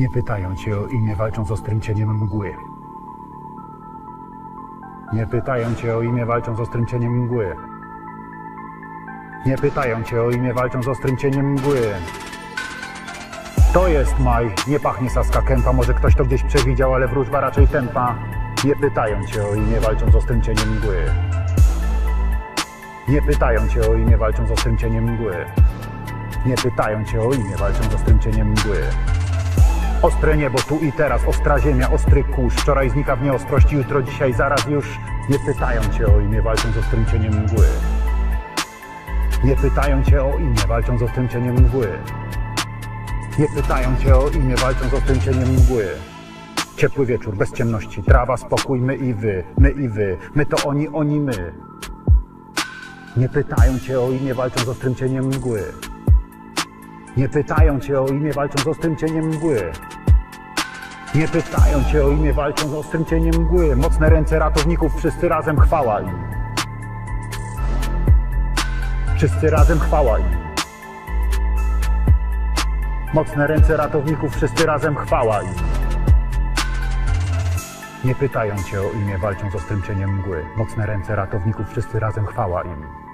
Nie pytają cię o imię, walczą z ostrym cieniem mgły. Nie pytają cię o imię, walczą z ostrym cieniem mgły. Nie pytają cię o imię, walczą z ostrym cieniem mgły. To jest maj, nie pachnie saska kępa, może ktoś to gdzieś przewidział, ale wróżba raczej tępa. Nie pytają cię o imię, walczą z ostrym cieniem mgły. Nie pytają cię o imię, walczą z ostrym cieniem mgły. Nie pytają cię o imię, walczą z ostrym cieniem mgły. Ostre niebo tu i teraz, ostra ziemia, ostry kurz. Wczoraj znika w nieostrości, jutro, dzisiaj, zaraz już. Nie pytają cię o imię, walczą z ostrym cieniem mgły. Nie pytają cię o imię, walczą z ostrym cieniem mgły. Nie pytają cię o imię, walczą z ostrym cieniem mgły. Ciepły wieczór, bez ciemności, trawa, spokój, my i wy, my i wy, my to oni, oni my. Nie pytają cię o imię, walczą z ostrym cieniem mgły. Nie pytają cię o imię, walczą z ostrym cieniem mgły. Nie pytają cię o imię, walczą z ostrym cieniem mgły. Mocne ręce ratowników, wszyscy razem chwała im. Wszyscy razem chwała im. Mocne ręce ratowników, wszyscy razem chwała im. Nie pytają cię o imię, walczą z ostrym cieniem mgły. Mocne ręce ratowników, wszyscy razem chwała im.